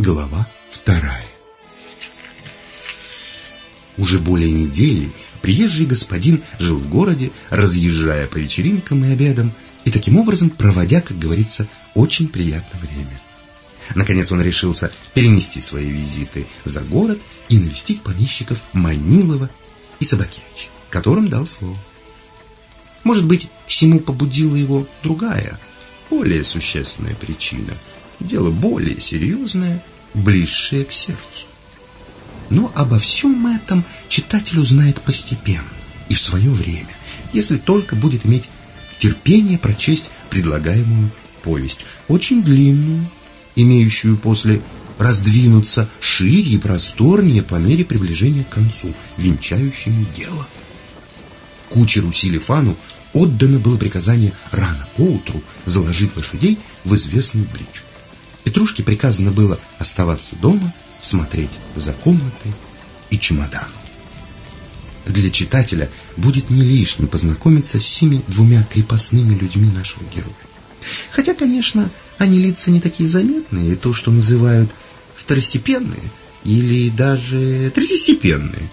Глава вторая. Уже более недели приезжий господин жил в городе, разъезжая по вечеринкам и обедам, и таким образом проводя, как говорится, очень приятное время. Наконец он решился перенести свои визиты за город и навестить помещиков Манилова и Собакевича, которым дал слово. Может быть, к всему побудила его другая, более существенная причина. Дело более серьезное, близшее к сердцу. Но обо всем этом читатель узнает постепенно и в свое время, если только будет иметь терпение прочесть предлагаемую повесть, очень длинную, имеющую после раздвинуться шире и просторнее по мере приближения к концу, венчающему дело. Кучеру Силифану отдано было приказание рано поутру заложить лошадей в известную бричку. Петрушке приказано было оставаться дома, смотреть за комнатой и чемоданом. Для читателя будет не лишним познакомиться с семи двумя крепостными людьми нашего героя. Хотя, конечно, они лица не такие заметные, то, что называют второстепенные или даже третьестепенные.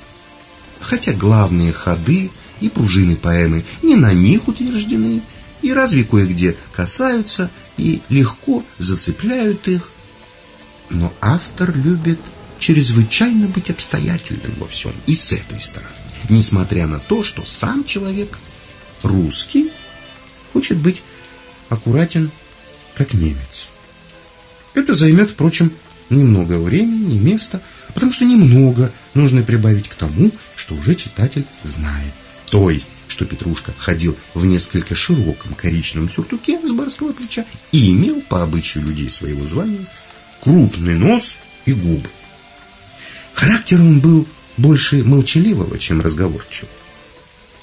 Хотя главные ходы и пружины поэмы не на них утверждены, и разве кое-где касаются и легко зацепляют их. Но автор любит чрезвычайно быть обстоятельным во всем и с этой стороны, несмотря на то, что сам человек русский хочет быть аккуратен, как немец. Это займет, впрочем, немного времени и места, потому что немного нужно прибавить к тому, что уже читатель знает. То есть, что Петрушка ходил в несколько широком коричневом сюртуке с барского плеча и имел, по обычаю людей своего звания, крупный нос и губы. Характер он был больше молчаливого, чем разговорчивого.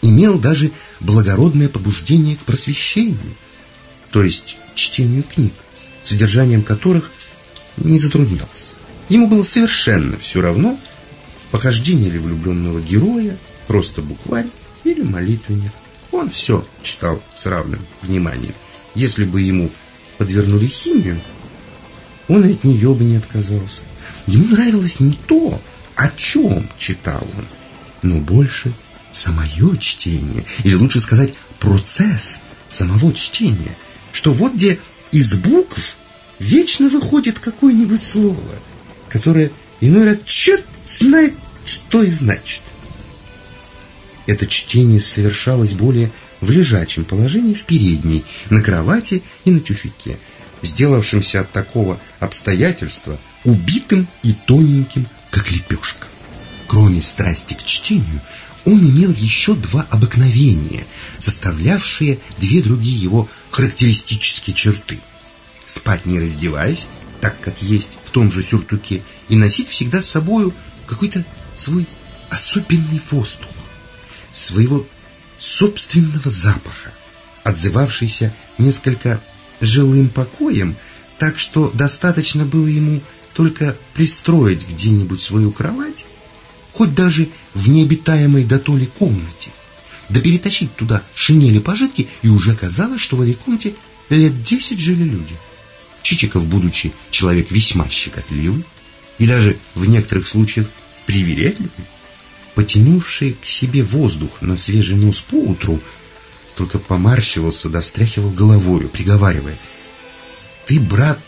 Имел даже благородное побуждение к просвещению, то есть чтению книг, содержанием которых не затруднялся. Ему было совершенно все равно, похождение ли влюбленного героя, просто букварь или молитвенник. Он все читал с равным вниманием. Если бы ему подвернули химию, он от нее бы не отказался. Ему нравилось не то, о чем читал он, но больше самое чтение, или лучше сказать, процесс самого чтения, что вот где из букв вечно выходит какое-нибудь слово, которое иной раз черт знает, что и значит. Это чтение совершалось более в лежачем положении в передней, на кровати и на тюфике, сделавшимся от такого обстоятельства убитым и тоненьким, как лепешка. Кроме страсти к чтению, он имел еще два обыкновения, составлявшие две другие его характеристические черты. Спать не раздеваясь, так как есть в том же сюртуке, и носить всегда с собою какой-то свой особенный воздух своего собственного запаха, отзывавшийся несколько жилым покоем, так что достаточно было ему только пристроить где-нибудь свою кровать, хоть даже в необитаемой дотоле комнате, да перетащить туда шинели пожитки, и уже казалось, что в этой комнате лет десять жили люди. Чичиков, будучи человек весьма щекотливый и даже в некоторых случаях привередливый, потянувший к себе воздух на свежий нос поутру, только помарщивался да встряхивал головою, приговаривая. «Ты, брат,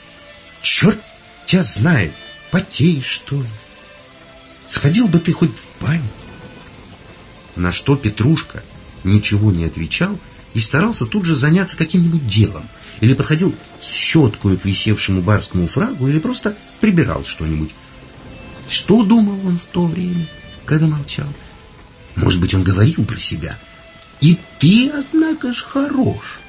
черт тебя знает, потеешь, что ли? Сходил бы ты хоть в баню?» На что Петрушка ничего не отвечал и старался тут же заняться каким-нибудь делом, или подходил с щеткой к висевшему барскому фрагу, или просто прибирал что-нибудь. Что думал он в то время? Когда молчал. Может быть, он говорил про себя. И ты, однако ж, хорош.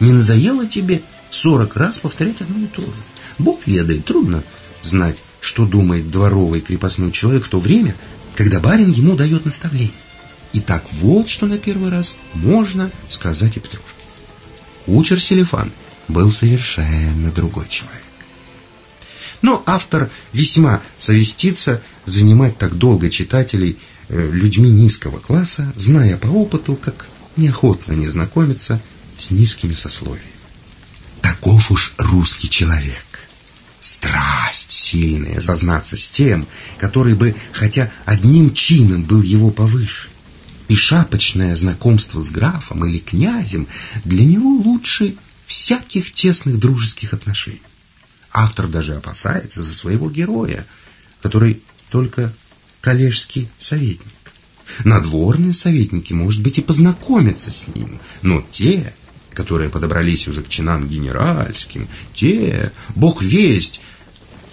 Не надоело тебе сорок раз повторять одно и то же? Бог ведает, трудно знать, что думает дворовый крепостной человек в то время, когда барин ему дает наставление. И так вот, что на первый раз можно сказать и Петрушке. Кучер Селифан был совершенно другой человек. Но автор весьма совестится занимать так долго читателей э, людьми низкого класса, зная по опыту, как неохотно не знакомиться с низкими сословиями. Таков уж русский человек. Страсть, сильное зазнаться с тем, который бы хотя одним чином был его повыше. И шапочное знакомство с графом или князем для него лучше всяких тесных дружеских отношений. Автор даже опасается за своего героя, который только коллежский советник. Надворные советники, может быть, и познакомятся с ним, но те, которые подобрались уже к чинам генеральским, те, бог весть,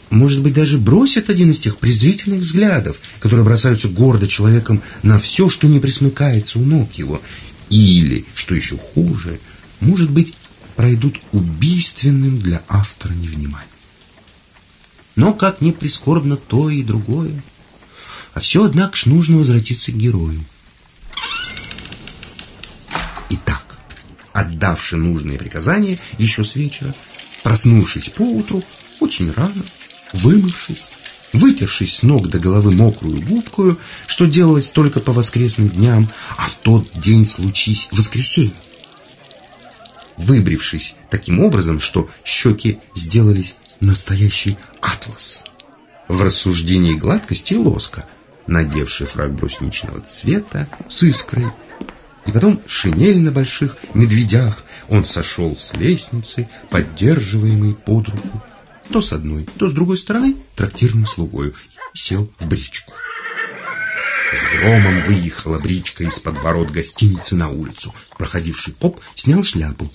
может быть, даже бросят один из тех презрительных взглядов, которые бросаются гордо человеком на все, что не присмыкается у ног его, или, что еще хуже, может быть, пройдут убийственным для автора невниманием. Но как ни прискорбно то и другое, а все, однако ж, нужно возвратиться к герою. Итак, отдавши нужные приказания еще с вечера, проснувшись поутру, очень рано, вымывшись, вытершись с ног до головы мокрую губкою, что делалось только по воскресным дням, а в тот день случись воскресенье. Выбрившись таким образом, что щеки сделались настоящий атлас. В рассуждении гладкости лоска, надевший фраг брусничного цвета с искрой, и потом шинель на больших медведях, он сошел с лестницы, поддерживаемый под руку, то с одной, то с другой стороны трактирным слугою, и сел в бричку. С громом выехала бричка из-под ворот гостиницы на улицу. Проходивший поп снял шляпу.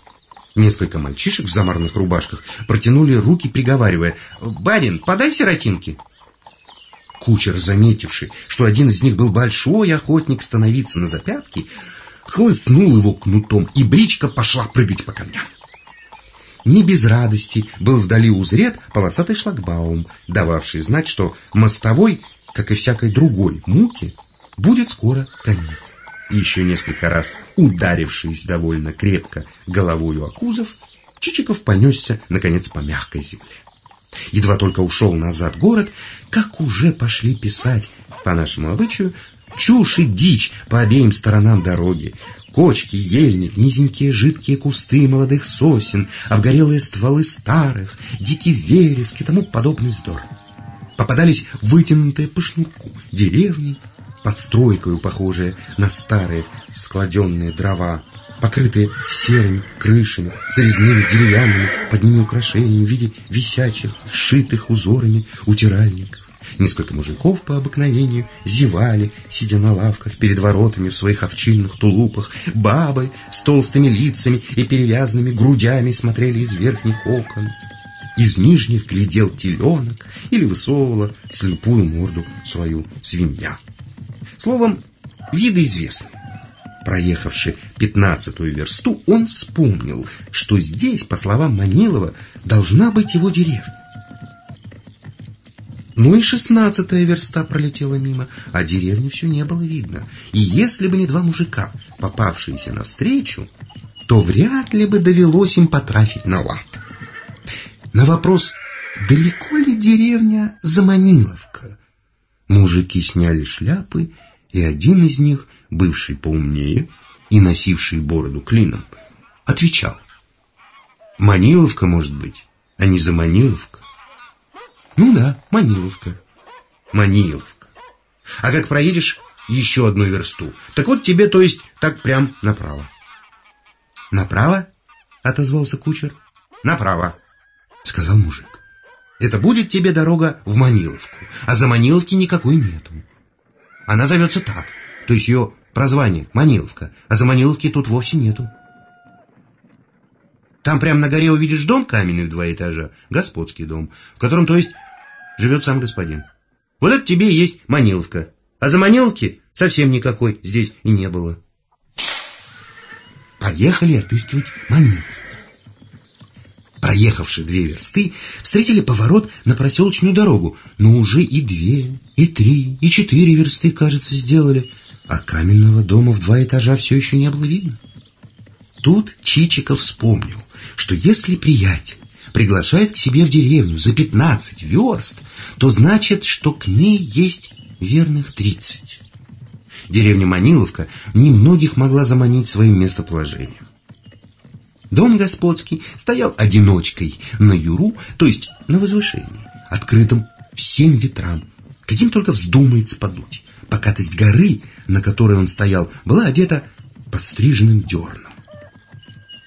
Несколько мальчишек в замарных рубашках протянули руки, приговаривая «Барин, подай сиротинки!» Кучер, заметивший, что один из них был большой охотник становиться на запятки, хлыстнул его кнутом, и бричка пошла прыгать по камням. Не без радости был вдали узрет полосатый шлагбаум, дававший знать, что мостовой, как и всякой другой муки, будет скоро конец. Еще несколько раз ударившись довольно крепко головою о кузов, Чичиков понесся, наконец, по мягкой земле. Едва только ушел назад город, как уже пошли писать, по нашему обычаю, чушь и дичь по обеим сторонам дороги. Кочки, ельник, низенькие жидкие кусты молодых сосен, обгорелые стволы старых, дикий вереск и тому подобный вздор. Попадались вытянутые по шнурку деревни, подстройкою похожие на старые складенные дрова, покрытые серыми крышами с резными деревянными под ними украшениями в виде висячих, шитых узорами утиральников. Несколько мужиков по обыкновению зевали, сидя на лавках перед воротами в своих овчинных тулупах. Бабы с толстыми лицами и перевязанными грудями смотрели из верхних окон. Из нижних глядел теленок или высовывала слепую морду свою свинья. Словом, виды известны. Проехавши пятнадцатую версту, он вспомнил, что здесь, по словам Манилова, должна быть его деревня. Ну и шестнадцатая верста пролетела мимо, а деревни все не было видно. И если бы не два мужика, попавшиеся навстречу, то вряд ли бы довелось им потрафить на лад. На вопрос, далеко ли деревня Заманиловка, мужики сняли шляпы, и один из них, бывший поумнее и носивший бороду клином, отвечал. «Маниловка, может быть, а не Заманиловка?» Ну да, Маниловка. Маниловка. А как проедешь еще одну версту, так вот тебе, то есть, так прям направо. Направо? Отозвался кучер. Направо, сказал мужик. Это будет тебе дорога в Маниловку, а за Маниловки никакой нету. Она зовется так, то есть ее прозвание Маниловка, а за Маниловки тут вовсе нету. Там прямо на горе увидишь дом каменный в два этажа, господский дом, в котором, то есть, живет сам господин. Вот это тебе и есть Маниловка. А за Маниловки совсем никакой здесь и не было. Поехали отыскивать Маниловку. Проехавши две версты, встретили поворот на проселочную дорогу, но уже и две, и три, и четыре версты, кажется, сделали, а каменного дома в два этажа все еще не было видно. Тут Чичиков вспомнил, что если приятель приглашает к себе в деревню за 15 верст, то значит, что к ней есть верных 30. Деревня Маниловка немногих могла заманить своим местоположением. Дом господский стоял одиночкой на юру, то есть на возвышении, открытым всем ветрам, каким только вздумается подуть. Покатость горы, на которой он стоял, была одета подстриженным дерном.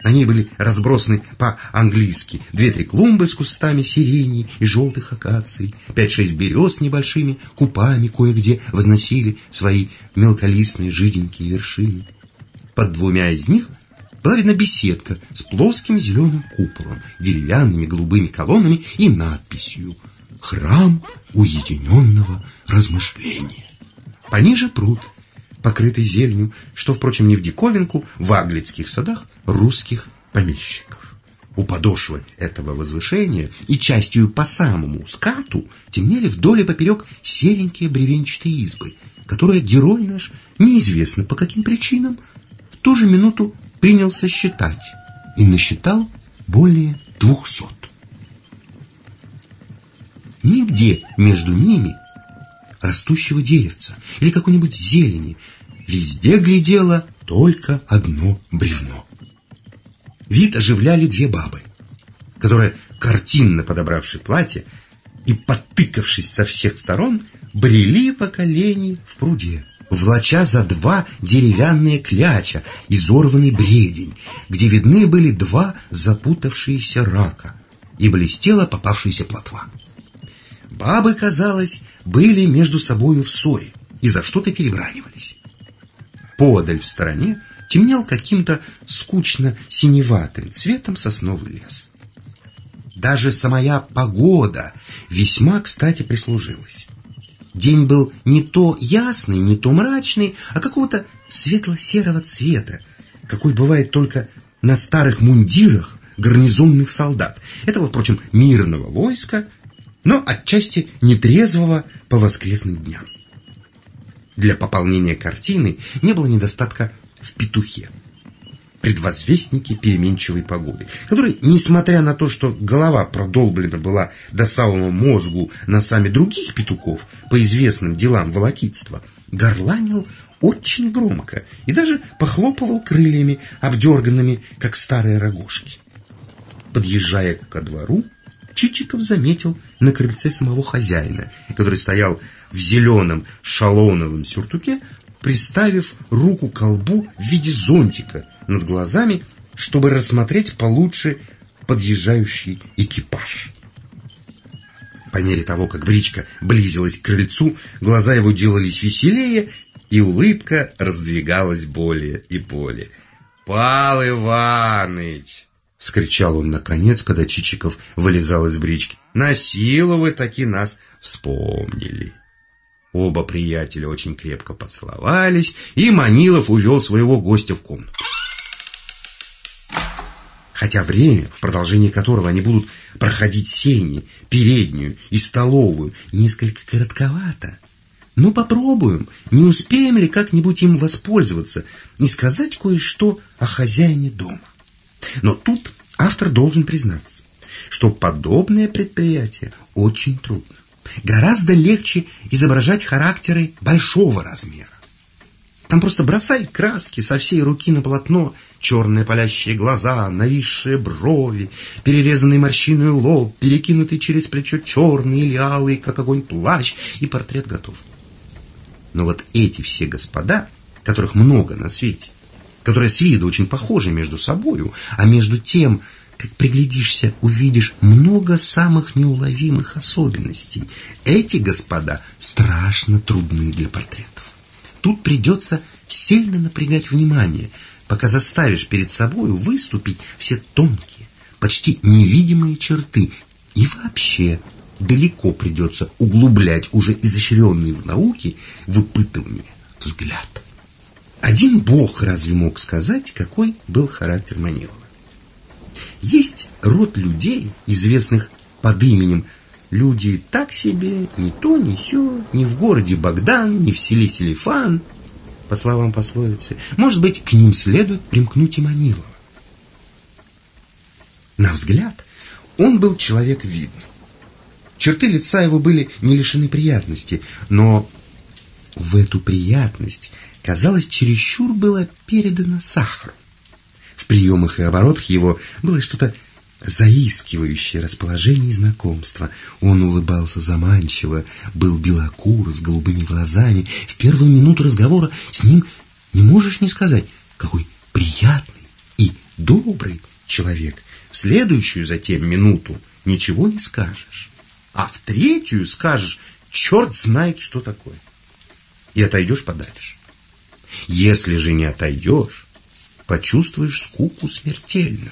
На ней были разбросаны по-английски две-три клумбы с кустами сирени и желтых акаций, пять-шесть берез с небольшими купами кое-где возносили свои мелколистные жиденькие вершины. Под двумя из них была видна беседка с плоским зеленым куполом, деревянными голубыми колоннами и надписью «Храм уединенного размышления». Пониже пруд – покрытый зеленью, что, впрочем, не в диковинку, в аглицких садах русских помещиков. У подошвы этого возвышения и частью по самому скату темнели вдоль и поперек серенькие бревенчатые избы, которые герой наш, неизвестно по каким причинам, в ту же минуту принялся считать и насчитал более двухсот. Нигде между ними растущего деревца или какой-нибудь зелени. Везде глядело только одно бревно. Вид оживляли две бабы, которые, картинно подобравши платье и потыкавшись со всех сторон, брели по колени в пруде, влача за два деревянные кляча, изорванный бредень, где видны были два запутавшиеся рака и блестела попавшаяся плотва. Бабы, казалось, были между собою в ссоре и за что-то перебранивались. Подаль в стороне темнел каким-то скучно-синеватым цветом сосновый лес. Даже самая погода весьма кстати прислужилась. День был не то ясный, не то мрачный, а какого-то светло-серого цвета, какой бывает только на старых мундирах гарнизонных солдат. Этого, впрочем, мирного войска – но отчасти нетрезвого по воскресным дням. Для пополнения картины не было недостатка в петухе, предвозвестнике переменчивой погоды, который, несмотря на то, что голова продолблена была до самого мозгу носами других петухов по известным делам волокитства, горланил очень громко и даже похлопывал крыльями, обдерганными, как старые рогожки. Подъезжая ко двору, Чичиков заметил на крыльце самого хозяина, который стоял в зеленом шалоновом сюртуке, приставив руку к колбу в виде зонтика над глазами, чтобы рассмотреть получше подъезжающий экипаж. По мере того, как бричка близилась к крыльцу, глаза его делались веселее, и улыбка раздвигалась более и более. «Пал Иваныч!» — вскричал он наконец, когда Чичиков вылезал из брички. «На вы таки нас вспомнили!» Оба приятеля очень крепко поцеловались, и Манилов увел своего гостя в комнату. Хотя время, в продолжении которого они будут проходить сени, переднюю и столовую, несколько коротковато. Но попробуем, не успеем ли как-нибудь им воспользоваться и сказать кое-что о хозяине дома. Но тут автор должен признаться, что подобное предприятие очень трудно. Гораздо легче изображать характеры большого размера. Там просто бросай краски со всей руки на полотно, черные палящие глаза, нависшие брови, перерезанный морщиной лоб, перекинутый через плечо черный или алый, как огонь плащ, и портрет готов. Но вот эти все господа, которых много на свете, которые с виду очень похожи между собою, а между тем, как приглядишься, увидишь много самых неуловимых особенностей. Эти господа страшно трудны для портретов. Тут придется сильно напрягать внимание, пока заставишь перед собою выступить все тонкие, почти невидимые черты. И вообще далеко придется углублять уже изощренный в науке выпытывание взгляд. Один бог разве мог сказать, какой был характер Манилова? Есть род людей, известных под именем Люди так себе, ни то, ни сё, ни в городе Богдан, ни в селе Селифан, по словам пословицы. Может быть, к ним следует примкнуть и Манилова. На взгляд, он был человек видный. Черты лица его были не лишены приятности, но в эту приятность казалось, чересчур было передано сахару. В приемах и оборотах его было что-то заискивающее расположение и знакомство. Он улыбался заманчиво, был белокур, с голубыми глазами. В первую минуту разговора с ним не можешь не сказать, какой приятный и добрый человек. В следующую затем минуту ничего не скажешь. А в третью скажешь, черт знает, что такое. И отойдешь подальше. Если же не отойдешь, почувствуешь скуку смертельную.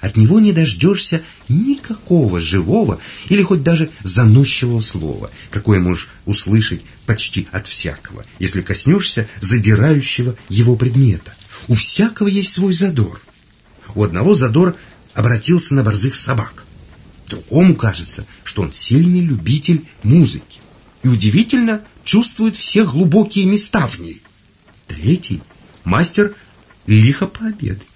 От него не дождешься никакого живого или хоть даже заносчивого слова, какое можешь услышать почти от всякого, если коснешься задирающего его предмета. У всякого есть свой задор. У одного задор обратился на борзых собак. Другому кажется, что он сильный любитель музыки и удивительно чувствует все глубокие места в ней. Третий – мастер лихо пообедать.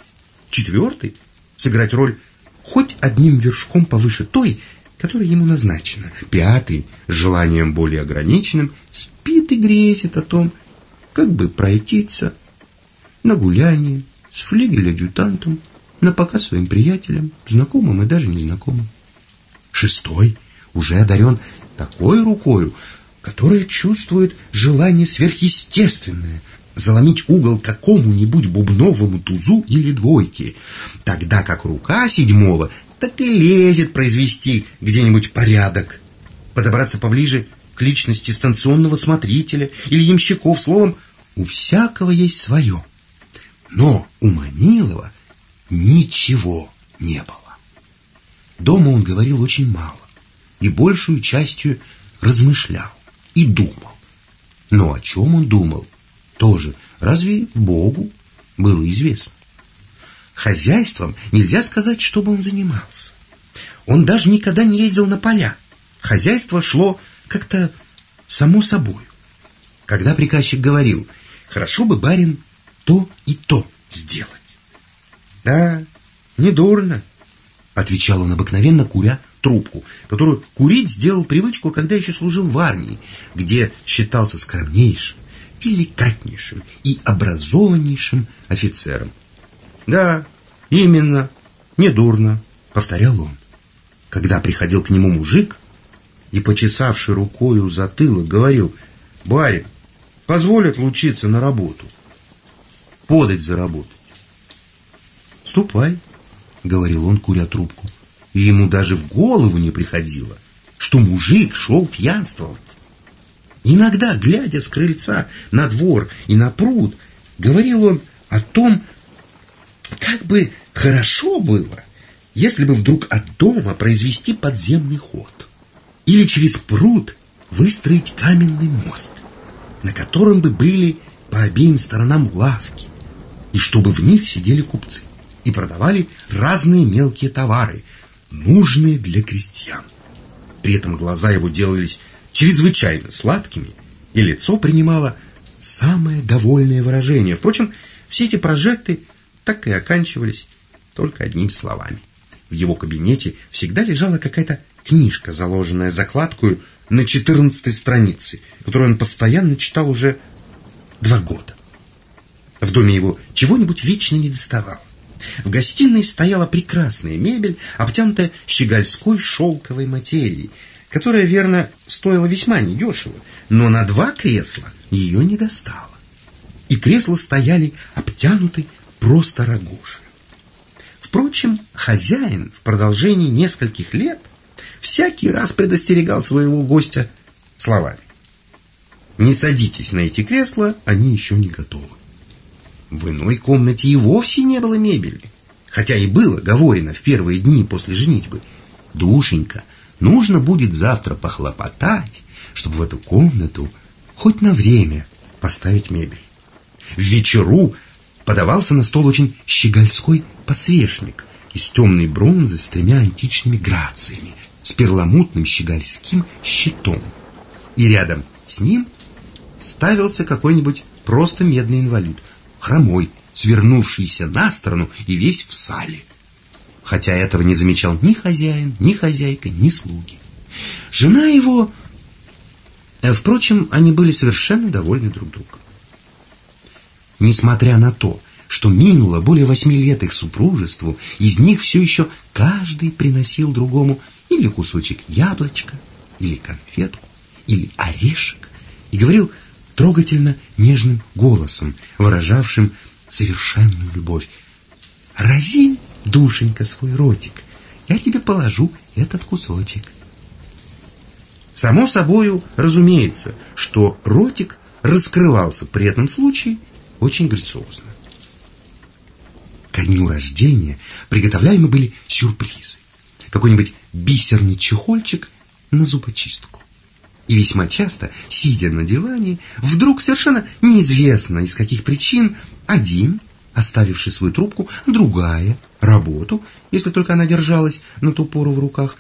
Четвертый – сыграть роль хоть одним вершком повыше той, которая ему назначена. Пятый, с желанием более ограниченным, спит и грезит о том, как бы пройтиться на гуляние с флигель-адъютантом, на показ своим приятелям, знакомым и даже незнакомым. Шестой уже одарен такой рукою, которая чувствует желание сверхъестественное, заломить угол какому-нибудь бубновому тузу или двойке, тогда как рука седьмого так и лезет произвести где-нибудь порядок, подобраться поближе к личности станционного смотрителя или ямщиков, словом, у всякого есть свое. Но у Манилова ничего не было. Дома он говорил очень мало и большую частью размышлял и думал. Но о чем он думал, тоже разве Богу было известно? Хозяйством нельзя сказать, чтобы он занимался. Он даже никогда не ездил на поля. Хозяйство шло как-то само собой. Когда приказчик говорил, хорошо бы, барин, то и то сделать. Да, недурно, отвечал он обыкновенно, куря трубку, которую курить сделал привычку, когда еще служил в армии, где считался скромнейшим, деликатнейшим и образованнейшим офицером. «Да, именно, недурно», — повторял он. Когда приходил к нему мужик и, почесавший рукою затылок, говорил, «Барин, позволят лучиться на работу, подать заработать». «Ступай», — говорил он, куря трубку. И ему даже в голову не приходило, что мужик шел пьянствовать. Иногда, глядя с крыльца на двор и на пруд, говорил он о том, как бы хорошо было, если бы вдруг от дома произвести подземный ход или через пруд выстроить каменный мост, на котором бы были по обеим сторонам лавки, и чтобы в них сидели купцы и продавали разные мелкие товары, нужные для крестьян. При этом глаза его делались чрезвычайно сладкими, и лицо принимало самое довольное выражение. Впрочем, все эти прожекты так и оканчивались только одним словами. В его кабинете всегда лежала какая-то книжка, заложенная закладкой на 14 странице, которую он постоянно читал уже два года. В доме его чего-нибудь вечно не доставало. В гостиной стояла прекрасная мебель, обтянутая щегольской шелковой материей, которая, верно, стоила весьма недешево, но на два кресла ее не достало. И кресла стояли обтянуты просто рогожей. Впрочем, хозяин в продолжении нескольких лет всякий раз предостерегал своего гостя словами. «Не садитесь на эти кресла, они еще не готовы». В иной комнате и вовсе не было мебели, хотя и было говорено в первые дни после женитьбы. «Душенька, нужно будет завтра похлопотать, чтобы в эту комнату хоть на время поставить мебель». В вечеру подавался на стол очень щегольской посвечник из темной бронзы с тремя античными грациями, с перламутным щегольским щитом. И рядом с ним ставился какой-нибудь просто медный инвалид, хромой, свернувшийся на сторону и весь в сале. Хотя этого не замечал ни хозяин, ни хозяйка, ни слуги. Жена его... Э, впрочем, они были совершенно довольны друг другом. Несмотря на то, что минуло более восьми лет их супружеству, из них все еще каждый приносил другому или кусочек яблочка, или конфетку, или орешек, и говорил трогательно нежным голосом, выражавшим совершенную любовь. «Рази, душенька, свой ротик, я тебе положу этот кусочек». Само собою разумеется, что ротик раскрывался при этом случае очень грациозно. Ко дню рождения приготовляемы были сюрпризы. Какой-нибудь бисерный чехольчик на зубочистку. И весьма часто, сидя на диване, вдруг совершенно неизвестно из каких причин один, оставивший свою трубку, другая, работу, если только она держалась на ту пору в руках,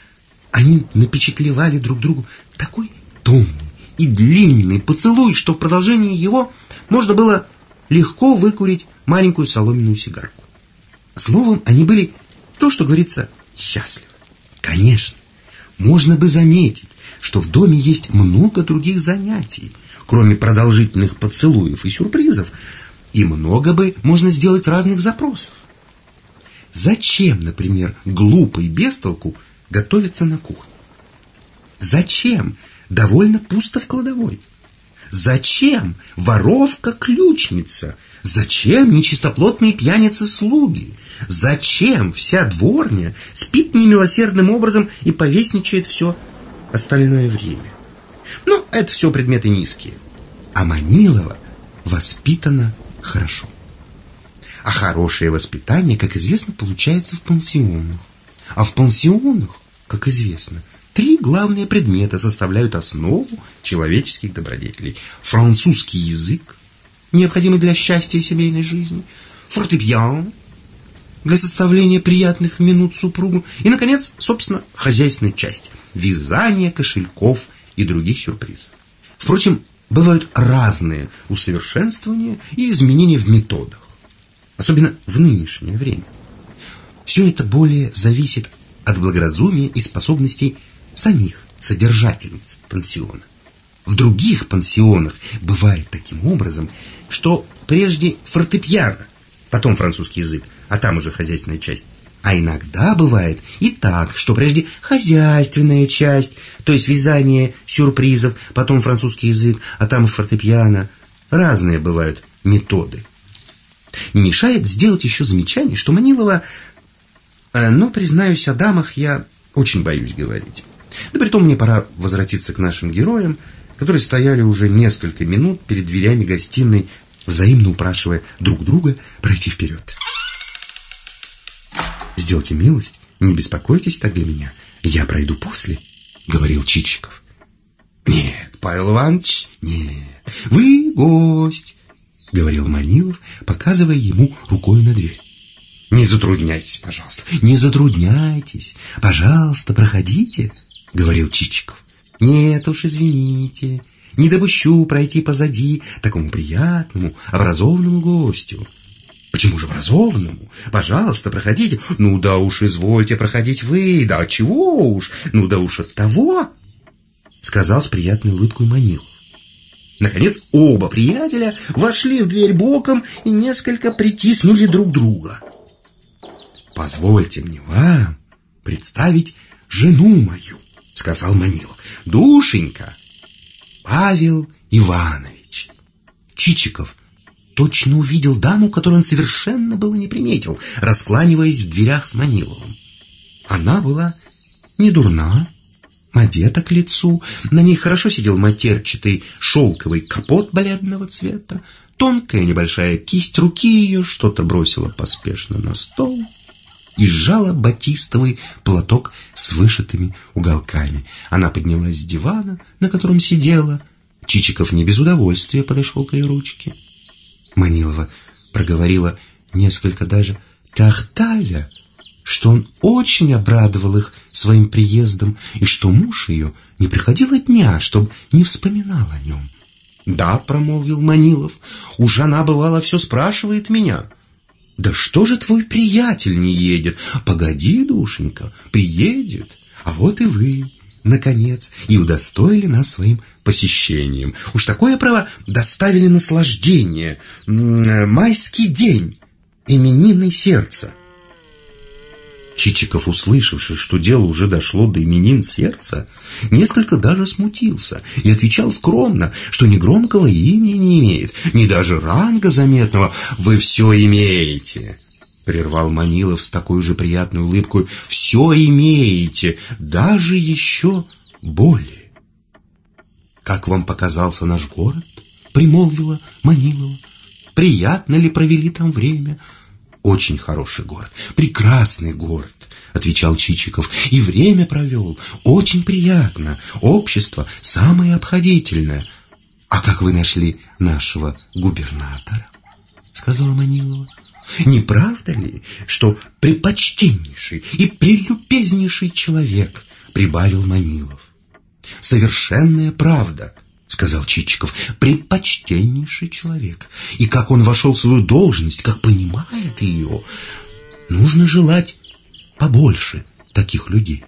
они напечатлевали друг другу такой томный и длинный поцелуй, что в продолжении его можно было легко выкурить маленькую соломенную сигарку. Словом, они были, то, что говорится, счастливы. Конечно, можно бы заметить, что в доме есть много других занятий, кроме продолжительных поцелуев и сюрпризов, и много бы можно сделать разных запросов. Зачем, например, глупый бестолку готовиться на кухне? Зачем довольно пусто в кладовой? Зачем воровка-ключница? Зачем нечистоплотные пьяницы-слуги? Зачем вся дворня спит немилосердным образом и повесничает все остальное время? Ну, это все предметы низкие. А Манилова воспитана хорошо. А хорошее воспитание, как известно, получается в пансионах. А в пансионах, как известно, Три главные предмета составляют основу человеческих добродетелей. Французский язык, необходимый для счастья семейной жизни, фортепиано, для составления приятных минут супругу, и, наконец, собственно, хозяйственная часть, вязание кошельков и других сюрпризов. Впрочем, бывают разные усовершенствования и изменения в методах, особенно в нынешнее время. Все это более зависит от благоразумия и способностей самих содержательниц пансиона. В других пансионах бывает таким образом, что прежде фортепиано, потом французский язык, а там уже хозяйственная часть. А иногда бывает и так, что прежде хозяйственная часть, то есть вязание сюрпризов, потом французский язык, а там уж фортепиано. Разные бывают методы. Не мешает сделать еще замечание, что Манилова... Э, но, признаюсь, о дамах я очень боюсь говорить. Да притом мне пора возвратиться к нашим героям, которые стояли уже несколько минут перед дверями гостиной, взаимно упрашивая друг друга пройти вперед. «Сделайте милость, не беспокойтесь так для меня, я пройду после», — говорил Чичиков. «Нет, Павел Иванович, нет, вы гость», — говорил Манилов, показывая ему рукой на дверь. «Не затрудняйтесь, пожалуйста, не затрудняйтесь, пожалуйста, проходите», — говорил Чичиков. «Нет уж, извините, не допущу пройти позади такому приятному, образованному гостю». «Почему же образованному? Пожалуйста, проходите». «Ну да уж, извольте проходить вы, да чего уж, ну да уж от того», — сказал с приятной улыбкой Манилов. Наконец, оба приятеля вошли в дверь боком и несколько притиснули друг друга. «Позвольте мне вам представить жену мою», сказал Манилов. Душенька, Павел Иванович. Чичиков точно увидел даму, которую он совершенно было не приметил, раскланиваясь в дверях с Маниловым. Она была не дурна, одета к лицу, на ней хорошо сидел матерчатый шелковый капот бледного цвета, тонкая небольшая кисть руки ее что-то бросила поспешно на стол — и сжала батистовый платок с вышитыми уголками. Она поднялась с дивана, на котором сидела. Чичиков не без удовольствия подошел к ее ручке. Манилова проговорила несколько даже тахталя, что он очень обрадовал их своим приездом и что муж ее не приходил дня, чтобы не вспоминал о нем. «Да», — промолвил Манилов, — «уж она, бывало, все спрашивает меня». «Да что же твой приятель не едет?» «Погоди, душенька, приедет. А вот и вы, наконец, и удостоили нас своим посещением. Уж такое право доставили наслаждение. Майский день. именины сердца. Чичиков, услышавший, что дело уже дошло до именин сердца, несколько даже смутился и отвечал скромно, что ни громкого имени не имеет, ни даже ранга заметного «Вы все имеете!» Прервал Манилов с такой же приятной улыбкой «Все имеете, даже еще более!» «Как вам показался наш город?» — примолвила Манилова. «Приятно ли провели там время?» Очень хороший город, прекрасный город, отвечал Чичиков. И время провел. Очень приятно. Общество самое обходительное. А как вы нашли нашего губернатора? Сказала Манилова. Не правда ли, что препочтеннейший и прелюбезнейший человек, прибавил Манилов. Совершенная правда, сказал Чичиков, предпочтеннейший человек. И как он вошел в свою должность, как понимает ее, нужно желать побольше таких людей.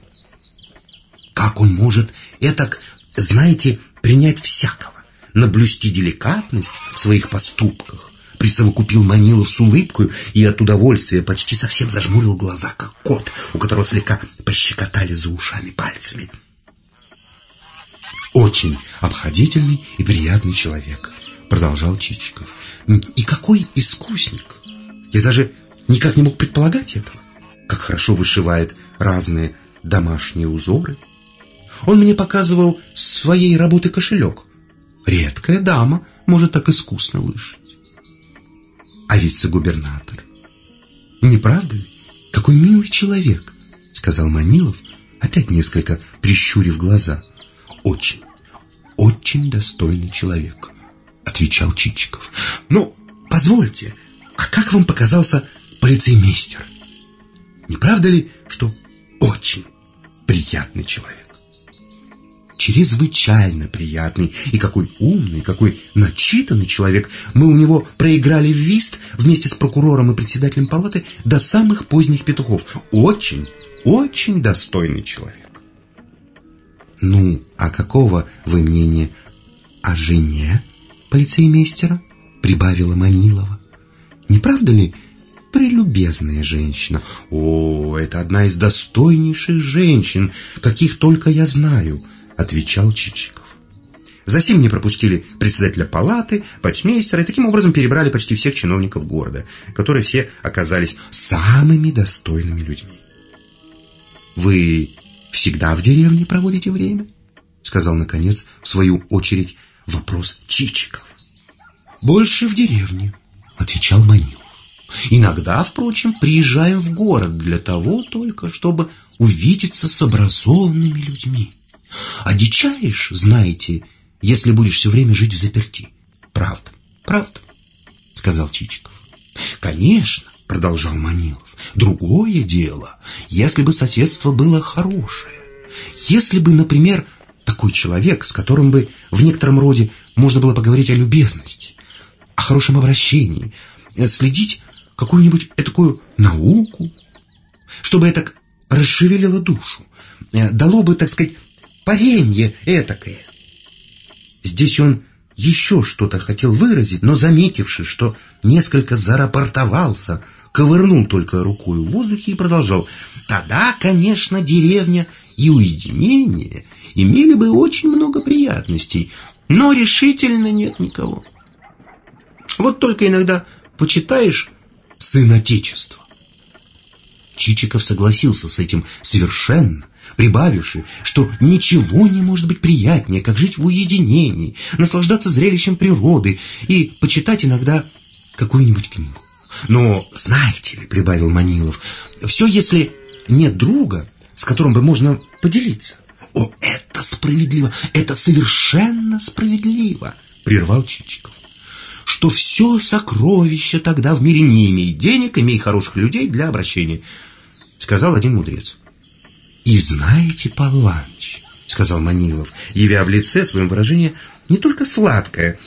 Как он может этак, знаете, принять всякого, наблюсти деликатность в своих поступках, присовокупил Манилов с улыбкой и от удовольствия почти совсем зажмурил глаза, как кот, у которого слегка пощекотали за ушами пальцами. Очень обходительный и приятный человек, продолжал Чичиков. И какой искусник! Я даже никак не мог предполагать этого. Как хорошо вышивает разные домашние узоры. Он мне показывал своей работы кошелек. Редкая дама может так искусно вышить. А вице-губернатор. Не правда ли? Какой милый человек, сказал Манилов, опять несколько прищурив глаза очень, очень достойный человек», — отвечал Чичиков. «Ну, позвольте, а как вам показался полицеймейстер? Не правда ли, что очень приятный человек?» Чрезвычайно приятный и какой умный, какой начитанный человек. Мы у него проиграли в вист вместе с прокурором и председателем палаты до самых поздних петухов. Очень, очень достойный человек. «Ну, а какого вы мнения о жене полицеймейстера?» Прибавила Манилова. «Не правда ли, прелюбезная женщина? О, это одна из достойнейших женщин, каких только я знаю», отвечал Чичиков. Засим не пропустили председателя палаты, почмейстера и таким образом перебрали почти всех чиновников города, которые все оказались самыми достойными людьми. «Вы всегда в деревне проводите время?» Сказал, наконец, в свою очередь вопрос Чичиков. «Больше в деревне», — отвечал Манилов. «Иногда, впрочем, приезжаем в город для того только, чтобы увидеться с образованными людьми. Одичаешь, знаете, если будешь все время жить в заперти. Правда, правда», — сказал Чичиков. «Конечно, продолжал Манилов. Другое дело, если бы соседство было хорошее. Если бы, например, такой человек, с которым бы в некотором роде можно было поговорить о любезности, о хорошем обращении, следить какую-нибудь такую науку, чтобы это расшевелило душу, э, дало бы, так сказать, паренье этакое. Здесь он еще что-то хотел выразить, но заметивши, что несколько зарапортовался, ковырнул только рукой в воздухе и продолжал. Тогда, конечно, деревня и уединение имели бы очень много приятностей, но решительно нет никого. Вот только иногда почитаешь «Сын Отечества». Чичиков согласился с этим совершенно, прибавивши, что ничего не может быть приятнее, как жить в уединении, наслаждаться зрелищем природы и почитать иногда какую-нибудь книгу. Но, знаете ли, прибавил Манилов, все если нет друга, с которым бы можно поделиться. О, это справедливо, это совершенно справедливо, прервал Чичиков. Что все сокровище тогда в мире не имеет денег, имей хороших людей для обращения, сказал один мудрец. И знаете, Павел Иванович, сказал Манилов, явя в лице своем выражение не только сладкое,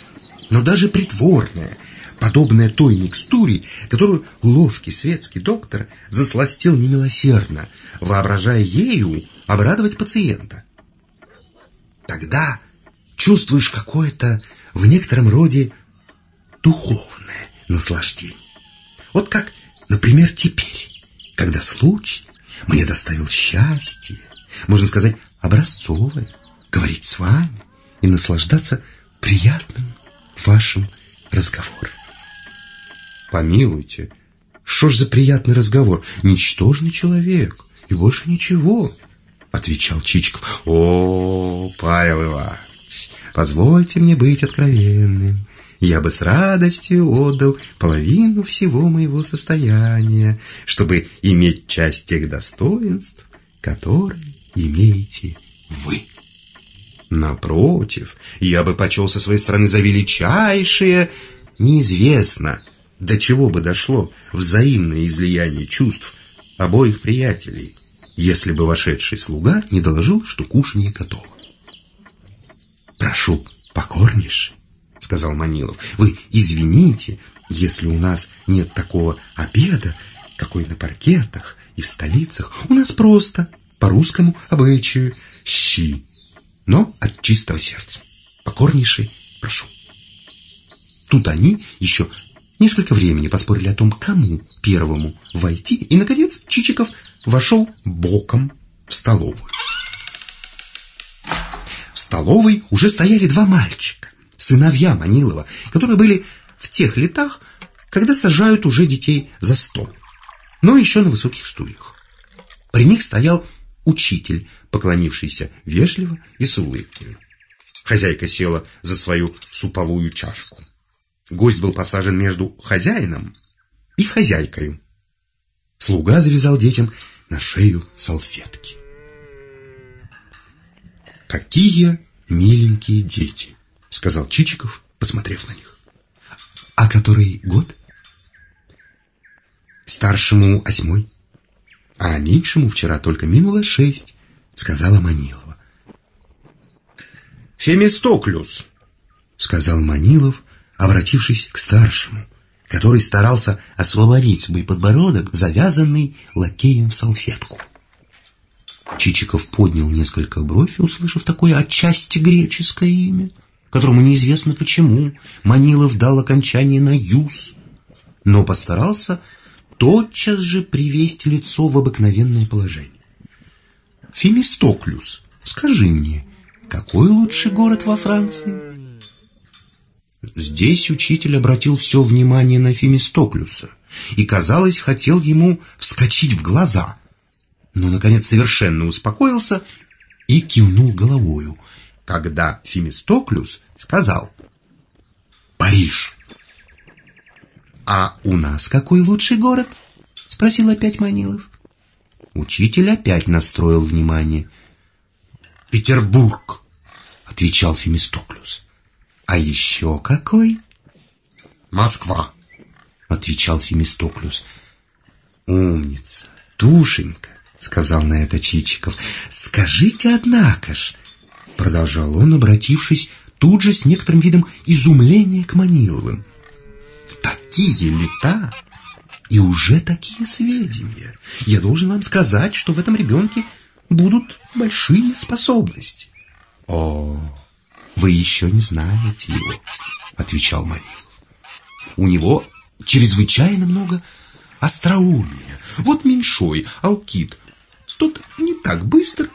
но даже притворное, подобное той микстуре, которую ловкий светский доктор засластил немилосердно, воображая ею обрадовать пациента. Тогда чувствуешь какое-то в некотором роде духовное наслаждение. Вот как Например, теперь, когда случай мне доставил счастье, можно сказать, образцовое, говорить с вами и наслаждаться приятным вашим разговором. Помилуйте, что ж за приятный разговор? Ничтожный человек и больше ничего, отвечал Чичиков. О, Павел Иванович, позвольте мне быть откровенным. Я бы с радостью отдал половину всего моего состояния, чтобы иметь часть тех достоинств, которые имеете вы. Напротив, я бы почел со своей стороны за величайшее, неизвестно, до чего бы дошло взаимное излияние чувств обоих приятелей, если бы вошедший слуга не доложил, что кушанье готово. «Прошу, покорнейше», — сказал Манилов, — «вы извините, если у нас нет такого обеда, какой на паркетах и в столицах. У нас просто, по русскому обычаю, щи, но от чистого сердца. Покорнейше прошу». Тут они еще Несколько времени поспорили о том, кому первому войти, и, наконец, Чичиков вошел боком в столовую. В столовой уже стояли два мальчика, сыновья Манилова, которые были в тех летах, когда сажают уже детей за стол, но еще на высоких стульях. При них стоял учитель, поклонившийся вежливо и с улыбкой. Хозяйка села за свою суповую чашку. Гость был посажен между хозяином и хозяйкой. Слуга завязал детям на шею салфетки. «Какие миленькие дети!» — сказал Чичиков, посмотрев на них. «А который год?» «Старшему восьмой, а меньшему вчера только минуло шесть», — сказала Манилова. «Фемистоклюс», — сказал Манилов, обратившись к старшему, который старался освободить свой подбородок, завязанный лакеем в салфетку. Чичиков поднял несколько бровь, услышав такое отчасти греческое имя, которому неизвестно почему Манилов дал окончание на «юз», но постарался тотчас же привести лицо в обыкновенное положение. «Фемистоклюс, скажи мне, какой лучший город во Франции?» Здесь учитель обратил все внимание на Фемистоклюса и, казалось, хотел ему вскочить в глаза, но, наконец, совершенно успокоился и кивнул головою, когда Фемистоклюс сказал «Париж». «А у нас какой лучший город?» — спросил опять Манилов. Учитель опять настроил внимание. «Петербург», — отвечал Фемистоклюс. А еще какой? Москва, отвечал Фемистоклюс. Умница, душенька, сказал на это Чичиков. Скажите, однако ж, продолжал он, обратившись тут же с некоторым видом изумления к Маниловым. В такие лета и уже такие сведения. Я должен вам сказать, что в этом ребенке будут большие способности. О, «Вы еще не знаете его», — отвечал Манилов. «У него чрезвычайно много остроумия. Вот меньшой, Алкид, тот не так быстр,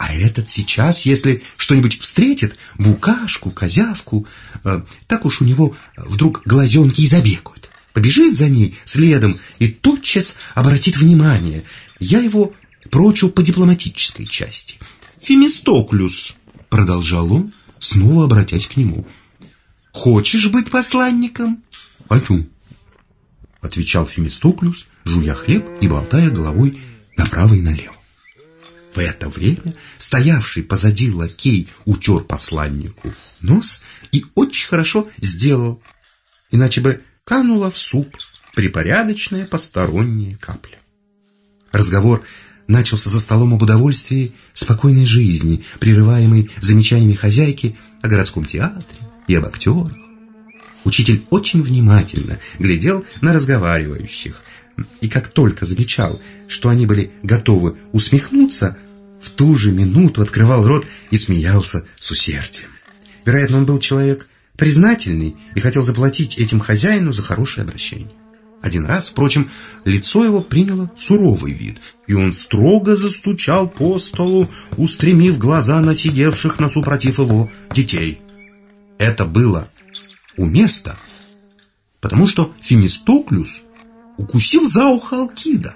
а этот сейчас, если что-нибудь встретит, букашку, козявку, э, так уж у него вдруг глазенки и забегают. Побежит за ней следом и тотчас обратит внимание. Я его прочу по дипломатической части. «Фемистоклюс», — продолжал он, снова обратясь к нему. «Хочешь быть посланником?» «Хочу», — отвечал Фемистоклюс, жуя хлеб и болтая головой направо и налево. В это время стоявший позади лакей утер посланнику нос и очень хорошо сделал, иначе бы канула в суп припорядочная посторонняя капля. Разговор начался за столом об удовольствии спокойной жизни, прерываемой замечаниями хозяйки о городском театре и об актерах. Учитель очень внимательно глядел на разговаривающих, и как только замечал, что они были готовы усмехнуться, в ту же минуту открывал рот и смеялся с усердием. Вероятно, он был человек признательный и хотел заплатить этим хозяину за хорошее обращение. Один раз, впрочем, лицо его приняло суровый вид, и он строго застучал по столу, устремив глаза на сидевших на супротив его детей. Это было уместно, потому что Фемистоклюс укусил за ухо Алкида.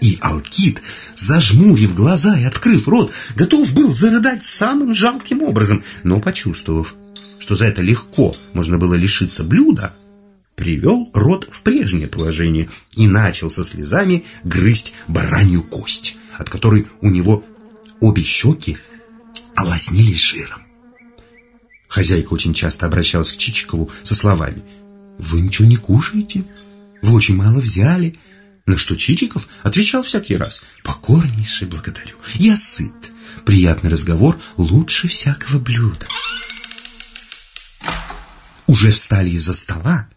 И Алкид, зажмурив глаза и открыв рот, готов был зарыдать самым жалким образом, но, почувствовав, что за это легко можно было лишиться блюда, привел рот в прежнее положение и начал со слезами грызть баранью кость, от которой у него обе щеки олоснились жиром. Хозяйка очень часто обращалась к Чичикову со словами «Вы ничего не кушаете? Вы очень мало взяли». На что Чичиков отвечал всякий раз «Покорнейше благодарю, я сыт. Приятный разговор лучше всякого блюда». Уже встали из-за стола.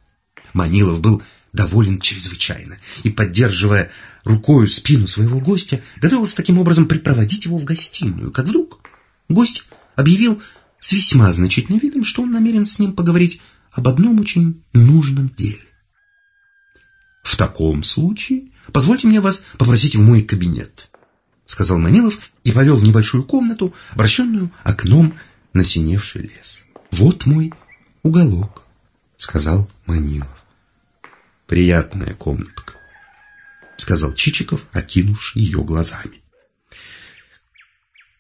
Манилов был доволен чрезвычайно и, поддерживая рукою спину своего гостя, готовился таким образом припроводить его в гостиную, как вдруг гость объявил с весьма значительным видом, что он намерен с ним поговорить об одном очень нужном деле. «В таком случае позвольте мне вас попросить в мой кабинет», сказал Манилов и повел в небольшую комнату, обращенную окном на синевший лес. «Вот мой уголок», — сказал Манилов. «Приятная комнатка», — сказал Чичиков, окинувший ее глазами.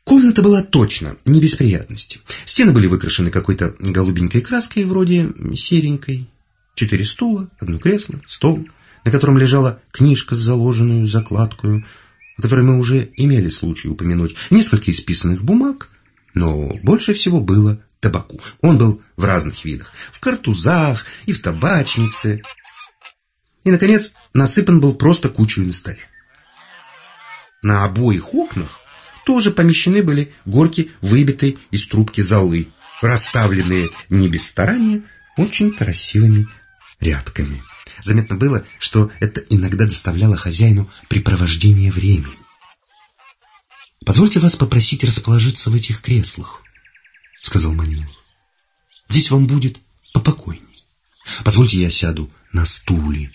Комната была точно, не без приятности. Стены были выкрашены какой-то голубенькой краской, вроде серенькой. Четыре стула, одно кресло, стол, на котором лежала книжка с заложенную закладкой, о которой мы уже имели случай упомянуть, несколько исписанных бумаг, но больше всего было табаку. Он был в разных видах. В картузах и в табачнице. И, наконец, насыпан был просто кучей на столе. На обоих окнах тоже помещены были горки выбитой из трубки золы, расставленные не без старания очень красивыми рядками. Заметно было, что это иногда доставляло хозяину препровождение времени. «Позвольте вас попросить расположиться в этих креслах», — сказал Манилов. «Здесь вам будет попокойней. Позвольте я сяду на стуле».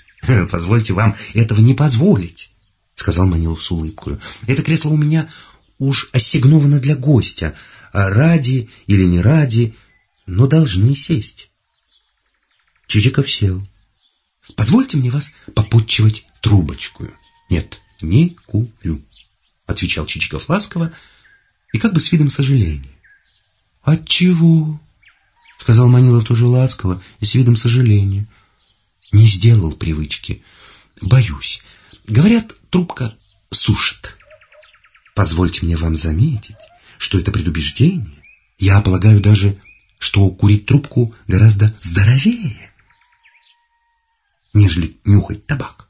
«Позвольте вам этого не позволить», — сказал Манилов с улыбкой. «Это кресло у меня уж ассигновано для гостя, а ради или не ради, но должны сесть». Чичиков сел. «Позвольте мне вас попутчивать трубочкую». «Нет, не курю», — отвечал Чичиков ласково и как бы с видом сожаления. «Отчего?» — сказал Манилов тоже ласково и с видом сожаления. «Не сделал привычки. Боюсь. Говорят, трубка сушит. Позвольте мне вам заметить, что это предубеждение. Я полагаю даже, что курить трубку гораздо здоровее, нежели нюхать табак.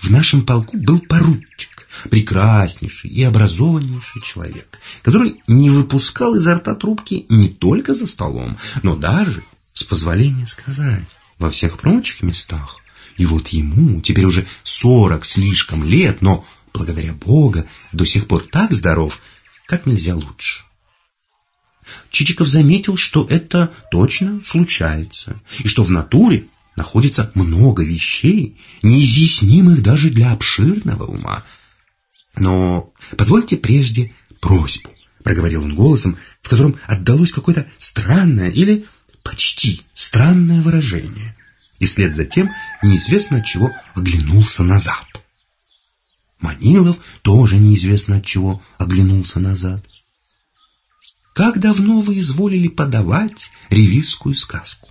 В нашем полку был поручик, прекраснейший и образованнейший человек, который не выпускал изо рта трубки не только за столом, но даже, с позволения сказать, во всех прочих местах. И вот ему теперь уже сорок слишком лет, но, благодаря Бога, до сих пор так здоров, как нельзя лучше. Чичиков заметил, что это точно случается, и что в натуре находится много вещей, неизъяснимых даже для обширного ума, но позвольте прежде просьбу, проговорил он голосом, в котором отдалось какое-то странное или почти странное выражение. И вслед за тем неизвестно от чего оглянулся назад. Манилов тоже неизвестно от чего оглянулся назад. Как давно вы изволили подавать ревизскую сказку?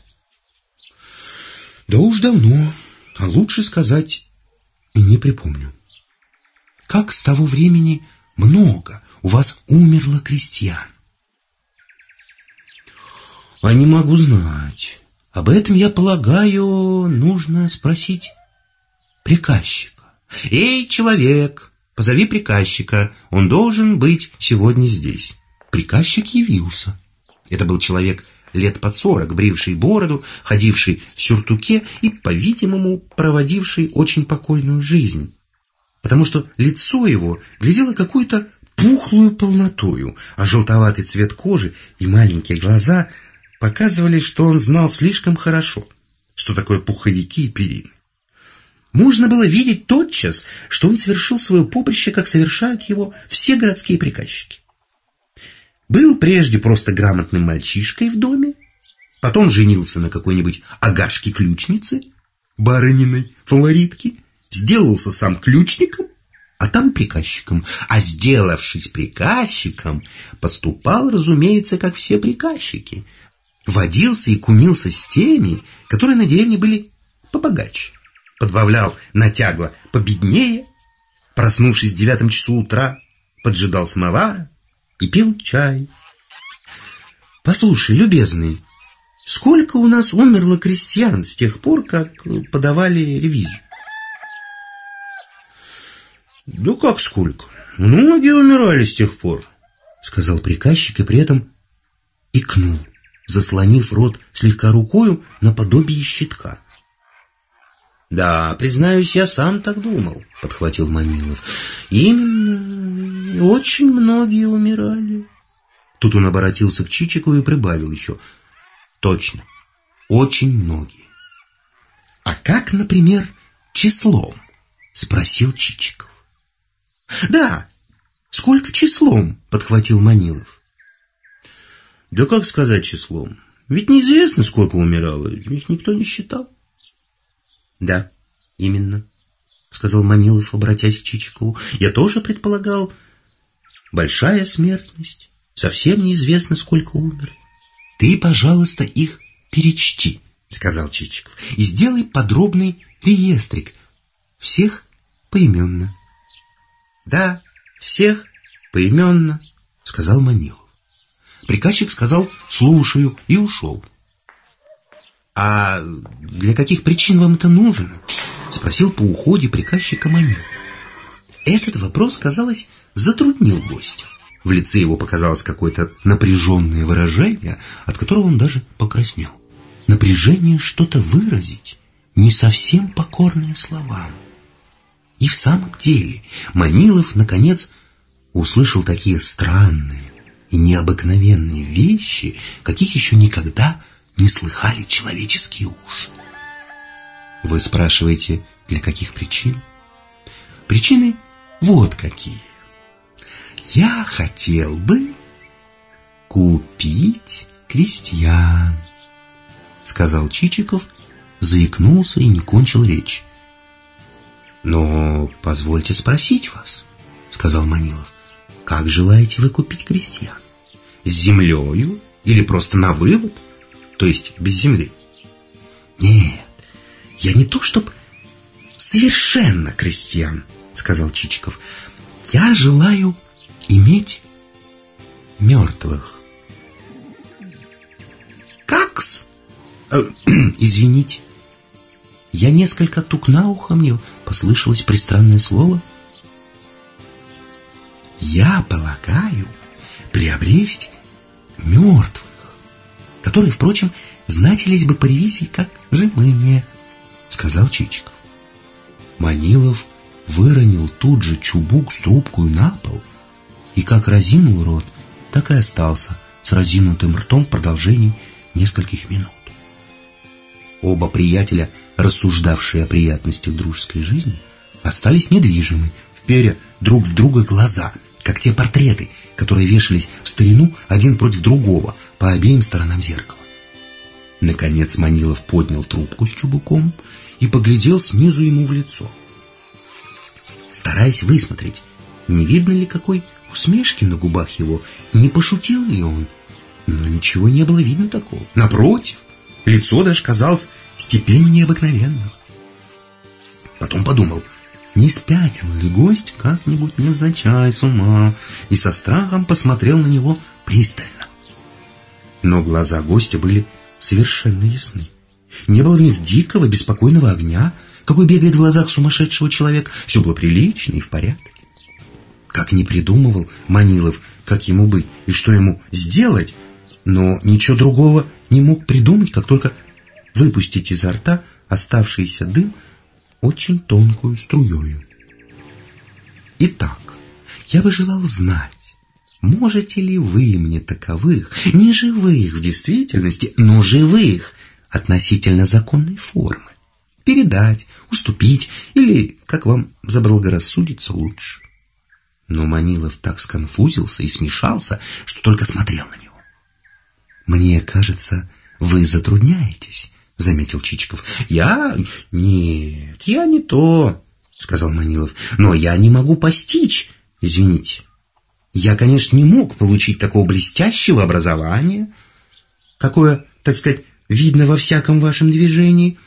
Да уж давно, а лучше сказать не припомню как с того времени много у вас умерло крестьян. А не могу знать. Об этом, я полагаю, нужно спросить приказчика. Эй, человек, позови приказчика, он должен быть сегодня здесь. Приказчик явился. Это был человек лет под сорок, бривший бороду, ходивший в сюртуке и, по-видимому, проводивший очень покойную жизнь потому что лицо его глядело какую-то пухлую полнотою, а желтоватый цвет кожи и маленькие глаза показывали, что он знал слишком хорошо, что такое пуховики и перины. можно было видеть тотчас, что он совершил свое поприще, как совершают его все городские приказчики. Был прежде просто грамотным мальчишкой в доме, потом женился на какой-нибудь агашке-ключнице, барыниной фаворитке, сделался сам ключником, а там приказчиком. А сделавшись приказчиком, поступал, разумеется, как все приказчики. Водился и кумился с теми, которые на деревне были побогаче подбавлял натягло победнее, проснувшись в девятом часу утра, поджидал самовара и пил чай. Послушай, любезный, сколько у нас умерло крестьян с тех пор, как подавали ревизию? Да как сколько? Многие умирали с тех пор, сказал приказчик и при этом икнул, заслонив рот слегка рукою наподобие щитка. «Да, признаюсь, я сам так думал», — подхватил Манилов. «Именно, очень многие умирали». Тут он обратился к Чичику и прибавил еще. «Точно, очень многие». «А как, например, числом?» — спросил Чичиков. «Да, сколько числом?» — подхватил Манилов. «Да как сказать числом? Ведь неизвестно, сколько умирало, их никто не считал». Да, именно, сказал Манилов, обратясь к Чичикову. Я тоже предполагал. Большая смертность. Совсем неизвестно, сколько умерло. Ты, пожалуйста, их перечти, сказал Чичиков, и сделай подробный реестрик. Всех поименно. Да, всех поименно, сказал Манилов. Приказчик сказал «слушаю» и ушел. «А для каких причин вам это нужно?» Спросил по уходе приказчика Манил. Этот вопрос, казалось, затруднил гостя. В лице его показалось какое-то напряженное выражение, от которого он даже покраснел. Напряжение что-то выразить, не совсем покорное словам. И в самом деле Манилов, наконец, услышал такие странные и необыкновенные вещи, каких еще никогда не слыхали человеческие уши. Вы спрашиваете, для каких причин? Причины вот какие. Я хотел бы купить крестьян, сказал Чичиков, заикнулся и не кончил речь. Но позвольте спросить вас, сказал Манилов, как желаете вы купить крестьян? С землею или просто на вывод? — то есть без земли. Нет, я не то, чтоб совершенно крестьян, сказал Чичиков. Я желаю иметь мертвых. Какс? Э, извините. Я несколько тук на ухо мне послышалось пристранное слово. Я полагаю приобрести мертвых которые, впрочем, значились бы по ревизии как живые, сказал Чичиков. Манилов выронил тут же чубук с трубкой на пол и как разинул рот, так и остался с разинутым ртом в продолжении нескольких минут. Оба приятеля, рассуждавшие о приятностях дружеской жизни, остались недвижимы, вперя друг в друга глаза, как те портреты, которые вешались в старину один против другого по обеим сторонам зеркала. Наконец Манилов поднял трубку с чубуком и поглядел снизу ему в лицо. Стараясь высмотреть, не видно ли какой усмешки на губах его, не пошутил ли он. Но ничего не было видно такого. Напротив, лицо даже казалось степеннее обыкновенного. Потом подумал – не спятил ли гость как-нибудь невзначай с ума и со страхом посмотрел на него пристально. Но глаза гостя были совершенно ясны. Не было в них дикого, беспокойного огня, какой бегает в глазах сумасшедшего человека. Все было прилично и в порядке. Как не придумывал Манилов, как ему быть и что ему сделать, но ничего другого не мог придумать, как только выпустить изо рта оставшийся дым очень тонкую струёю. Итак, я бы желал знать, можете ли вы мне таковых, не живых в действительности, но живых относительно законной формы, передать, уступить или, как вам заблагорассудится, лучше. Но Манилов так сконфузился и смешался, что только смотрел на него. «Мне кажется, вы затрудняетесь», — заметил Чичиков. «Я? Нет, я не то», — сказал Манилов. «Но я не могу постичь, извините. Я, конечно, не мог получить такого блестящего образования, какое, так сказать, видно во всяком вашем движении»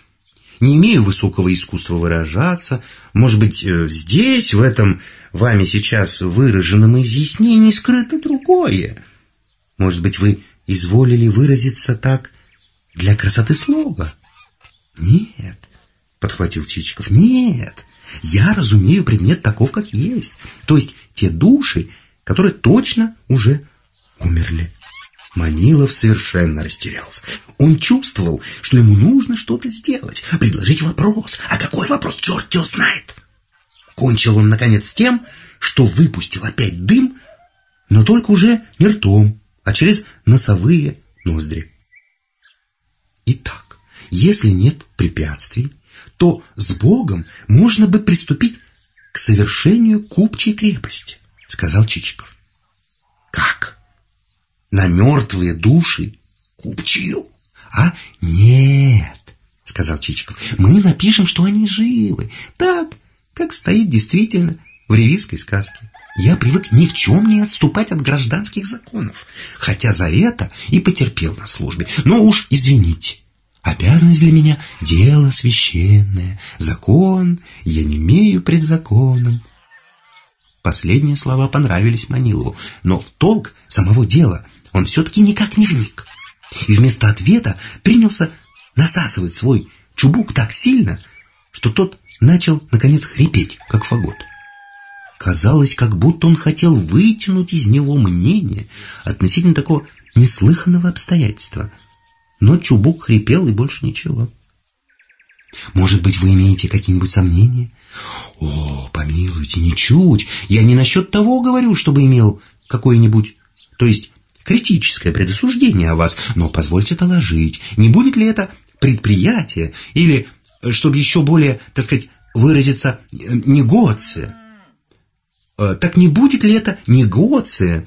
не имею высокого искусства выражаться. Может быть, э, здесь, в этом вами сейчас выраженном изъяснении, скрыто другое. Может быть, вы изволили выразиться так для красоты слога? Нет, подхватил Чичиков, нет. Я разумею предмет таков, как есть. То есть те души, которые точно уже умерли. Манилов совершенно растерялся. Он чувствовал, что ему нужно что-то сделать, предложить вопрос. А какой вопрос, черт его знает? Кончил он, наконец, тем, что выпустил опять дым, но только уже не ртом, а через носовые ноздри. Итак, если нет препятствий, то с Богом можно бы приступить к совершению купчей крепости, сказал Чичиков. Как? На мертвые души купчил. А нет, сказал Чичиков, мы напишем, что они живы. Так, как стоит действительно в ревизской сказке. Я привык ни в чем не отступать от гражданских законов, хотя за это и потерпел на службе. Но уж извините, обязанность для меня — дело священное, закон я не имею пред законом. Последние слова понравились Манилову, но в толк самого дела он все-таки никак не вник. И вместо ответа принялся насасывать свой чубук так сильно, что тот начал, наконец, хрипеть, как фагот. Казалось, как будто он хотел вытянуть из него мнение относительно такого неслыханного обстоятельства. Но чубук хрипел и больше ничего. «Может быть, вы имеете какие-нибудь сомнения?» «О, помилуйте, ничуть. Я не насчет того говорю, чтобы имел какой-нибудь... То есть критическое предосуждение о вас, но позвольте доложить, не будет ли это предприятие или, чтобы еще более, так сказать, выразиться, негоция? Э, так не будет ли это негоция,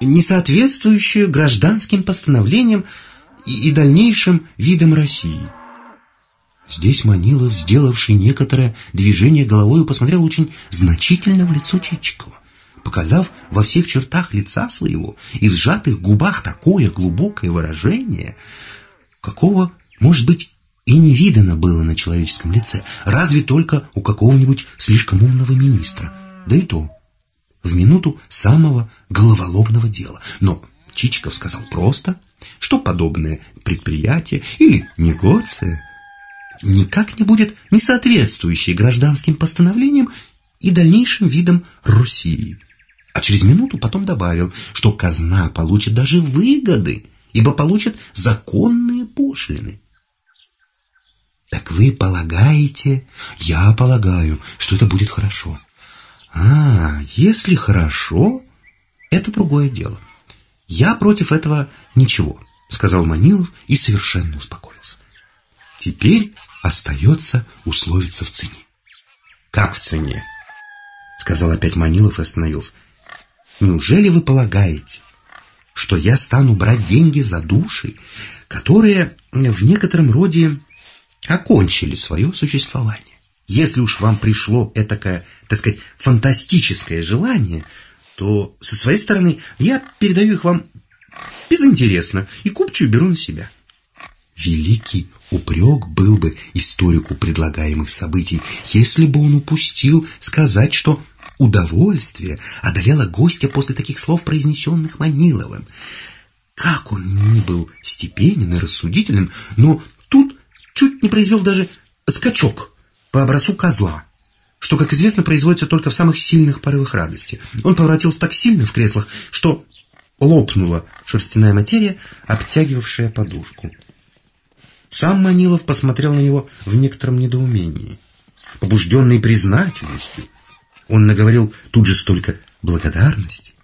не соответствующая гражданским постановлениям и, и дальнейшим видам России? Здесь Манилов, сделавший некоторое движение головой, посмотрел очень значительно в лицо Чичикова показав во всех чертах лица своего и в сжатых губах такое глубокое выражение, какого, может быть, и не видано было на человеческом лице, разве только у какого-нибудь слишком умного министра, да и то в минуту самого головоломного дела. Но Чичиков сказал просто, что подобное предприятие или негоция никак не будет не соответствующей гражданским постановлениям и дальнейшим видам Руси а через минуту потом добавил, что казна получит даже выгоды, ибо получит законные пошлины. Так вы полагаете? Я полагаю, что это будет хорошо. А, если хорошо, это другое дело. Я против этого ничего, сказал Манилов и совершенно успокоился. Теперь остается условиться в цене. Как в цене? Сказал опять Манилов и остановился. Неужели вы полагаете, что я стану брать деньги за души, которые в некотором роде окончили свое существование? Если уж вам пришло этакое, так сказать, фантастическое желание, то со своей стороны я передаю их вам безинтересно и купчую беру на себя. Великий упрек был бы историку предлагаемых событий, если бы он упустил сказать, что Удовольствие одолело гостя после таких слов, произнесенных Маниловым. Как он ни был степенен и рассудителен, но тут чуть не произвел даже скачок по образцу козла, что, как известно, производится только в самых сильных порывах радости. Он поворотился так сильно в креслах, что лопнула шерстяная материя, обтягивавшая подушку. Сам Манилов посмотрел на него в некотором недоумении, побужденный признательностью – он наговорил тут же столько благодарности,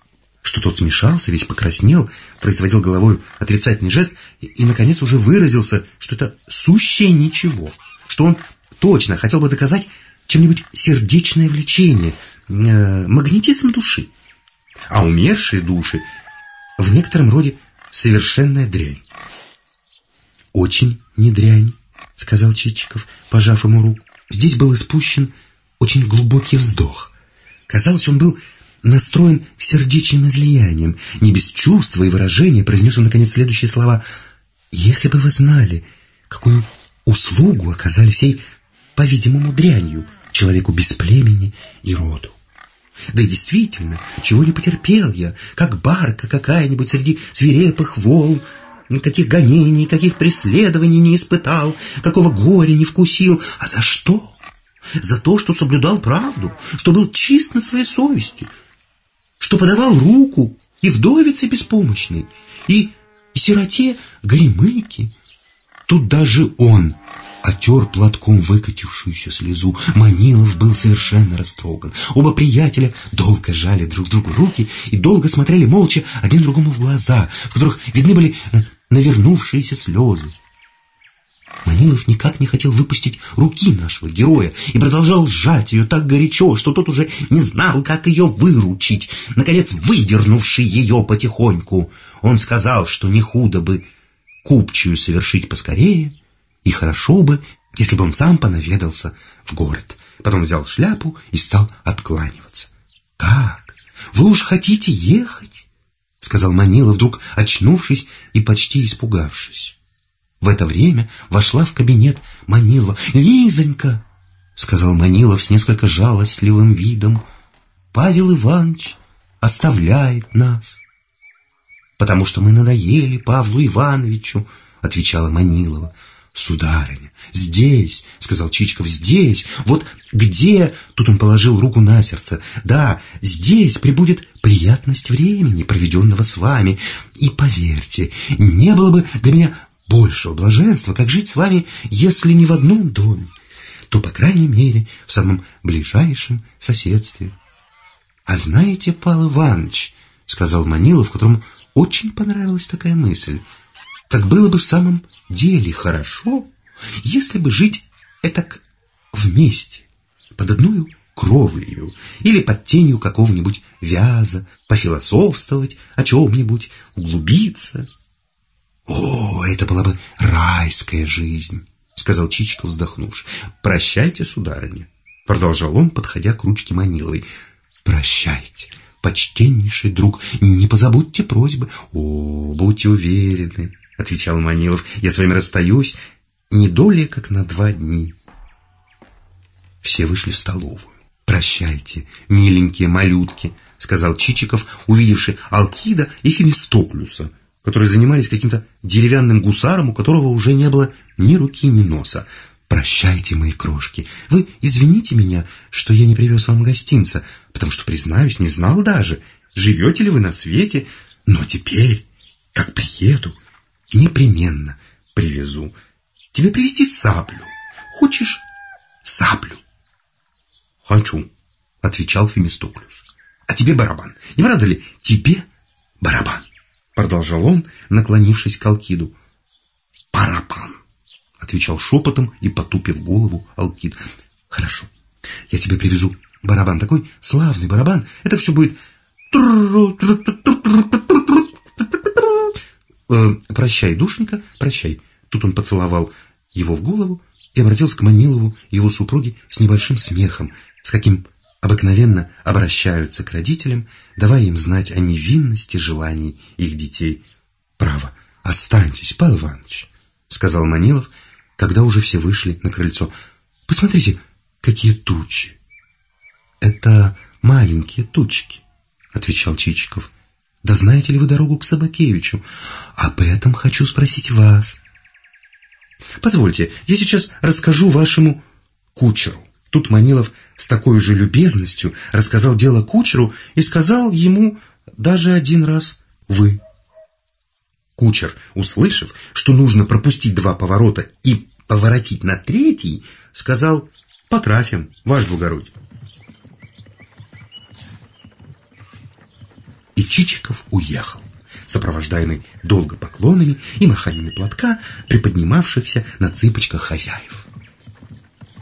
что тот смешался, весь покраснел, производил головой отрицательный жест и, и наконец, уже выразился, что это сущее ничего, что он точно хотел бы доказать чем-нибудь сердечное влечение, э, магнетизм души. А умершие души в некотором роде совершенная дрянь. «Очень не дрянь», — сказал Чичиков, пожав ему руку. Здесь был испущен очень глубокий вздох. Казалось, он был настроен сердечным излиянием. Не без чувства и выражения произнес он, наконец, следующие слова. «Если бы вы знали, какую услугу оказали сей, по-видимому, дрянью человеку без племени и роду. Да и действительно, чего не потерпел я, как барка какая-нибудь среди свирепых волн, никаких гонений, никаких преследований не испытал, какого горя не вкусил. А за что? За то, что соблюдал правду, что был чист на своей совести, что подавал руку и вдовице беспомощной, и, и сироте гремыки. Тут даже он отер платком выкатившуюся слезу. Манилов был совершенно растроган. Оба приятеля долго жали друг другу руки и долго смотрели молча один другому в глаза, в которых видны были э, навернувшиеся слезы. Манилов никак не хотел выпустить руки нашего героя и продолжал сжать ее так горячо, что тот уже не знал, как ее выручить, наконец выдернувший ее потихоньку. Он сказал, что не худо бы купчую совершить поскорее, и хорошо бы, если бы он сам понаведался в город. Потом взял шляпу и стал откланиваться. «Как? Вы уж хотите ехать?» — сказал Манила, вдруг очнувшись и почти испугавшись. В это время вошла в кабинет Манилова. «Лизонька!» — сказал Манилов с несколько жалостливым видом. «Павел Иванович оставляет нас». «Потому что мы надоели Павлу Ивановичу», — отвечала Манилова. «Сударыня, здесь», — сказал Чичков, — «здесь, вот где...» Тут он положил руку на сердце. «Да, здесь прибудет приятность времени, проведенного с вами. И поверьте, не было бы для меня большего блаженства, как жить с вами, если не в одном доме, то, по крайней мере, в самом ближайшем соседстве». «А знаете, Павел Иванович, — сказал Манилов, которому очень понравилась такая мысль, — как было бы в самом деле хорошо, если бы жить этак вместе, под одной кровлею или под тенью какого-нибудь вяза, пофилософствовать о чем-нибудь, углубиться. О, это была бы райская жизнь, сказал Чичиков, вздохнувши. Прощайте, сударыня, продолжал он, подходя к ручке Маниловой. Прощайте, почтеннейший друг, не позабудьте просьбы. О, будьте уверены, — отвечал Манилов. «Я с вами расстаюсь не долее, как на два дни». Все вышли в столовую. «Прощайте, миленькие малютки», — сказал Чичиков, увидевший Алкида и Фемистоклюса, которые занимались каким-то деревянным гусаром, у которого уже не было ни руки, ни носа. «Прощайте, мои крошки. Вы извините меня, что я не привез вам гостинца, потому что, признаюсь, не знал даже, живете ли вы на свете, но теперь, как приеду, Непременно привезу. Тебе привезти саблю. Хочешь саблю? Хочу, отвечал Фемистоклюс. А тебе барабан. Не правда ли? Тебе барабан. Продолжал он, наклонившись к Алкиду. Барабан, отвечал шепотом и потупив голову Алкид. Хорошо, я тебе привезу барабан. Такой славный барабан. Это все будет э, «Прощай, душенька, прощай». Тут он поцеловал его в голову и обратился к Манилову его супруге с небольшим смехом, с каким обыкновенно обращаются к родителям, давая им знать о невинности желаний их детей. «Право, останьтесь, Павел Иванович», — сказал Манилов, когда уже все вышли на крыльцо. «Посмотрите, какие тучи!» «Это маленькие тучки», — отвечал Чичиков. Да знаете ли вы дорогу к Собакевичу? Об этом хочу спросить вас. Позвольте, я сейчас расскажу вашему кучеру. Тут Манилов с такой же любезностью рассказал дело кучеру и сказал ему даже один раз «вы». Кучер, услышав, что нужно пропустить два поворота и поворотить на третий, сказал «потрафим, ваш благородие». и Чичиков уехал, сопровождаемый долго поклонами и маханиями платка, приподнимавшихся на цыпочках хозяев.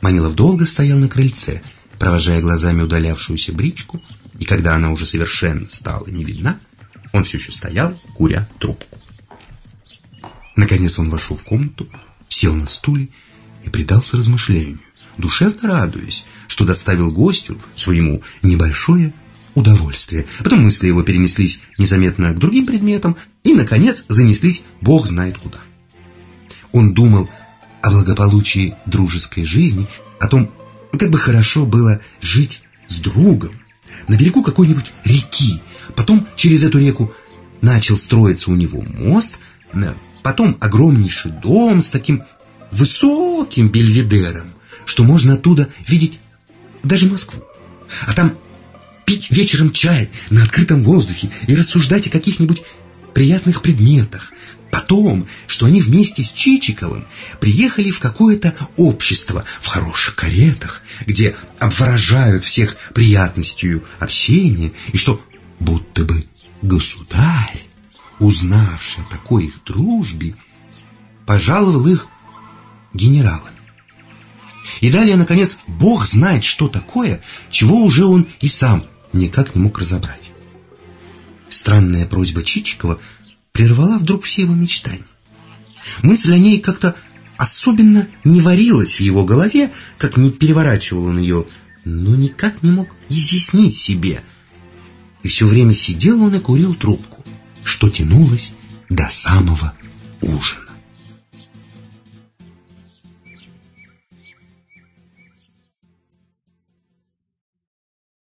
Манилов долго стоял на крыльце, провожая глазами удалявшуюся бричку, и когда она уже совершенно стала не видна, он все еще стоял, куря трубку. Наконец он вошел в комнату, сел на стуле и предался размышлению, душевно радуясь, что доставил гостю своему небольшое удовольствие. Потом мысли его перенеслись незаметно к другим предметам и, наконец, занеслись бог знает куда. Он думал о благополучии дружеской жизни, о том, как бы хорошо было жить с другом на берегу какой-нибудь реки. Потом через эту реку начал строиться у него мост, потом огромнейший дом с таким высоким бельведером, что можно оттуда видеть даже Москву. А там пить вечером чай на открытом воздухе и рассуждать о каких-нибудь приятных предметах, Потом, что они вместе с Чичиковым приехали в какое-то общество в хороших каретах, где обворожают всех приятностью общения, и что будто бы государь, узнавший о такой их дружбе, пожаловал их генералами. И далее, наконец, Бог знает, что такое, чего уже он и сам никак не мог разобрать. Странная просьба Чичикова – прервала вдруг все его мечтания. Мысль о ней как-то особенно не варилась в его голове, как не переворачивал он ее, но никак не мог изъяснить себе. И все время сидел он и курил трубку, что тянулось до самого ужина.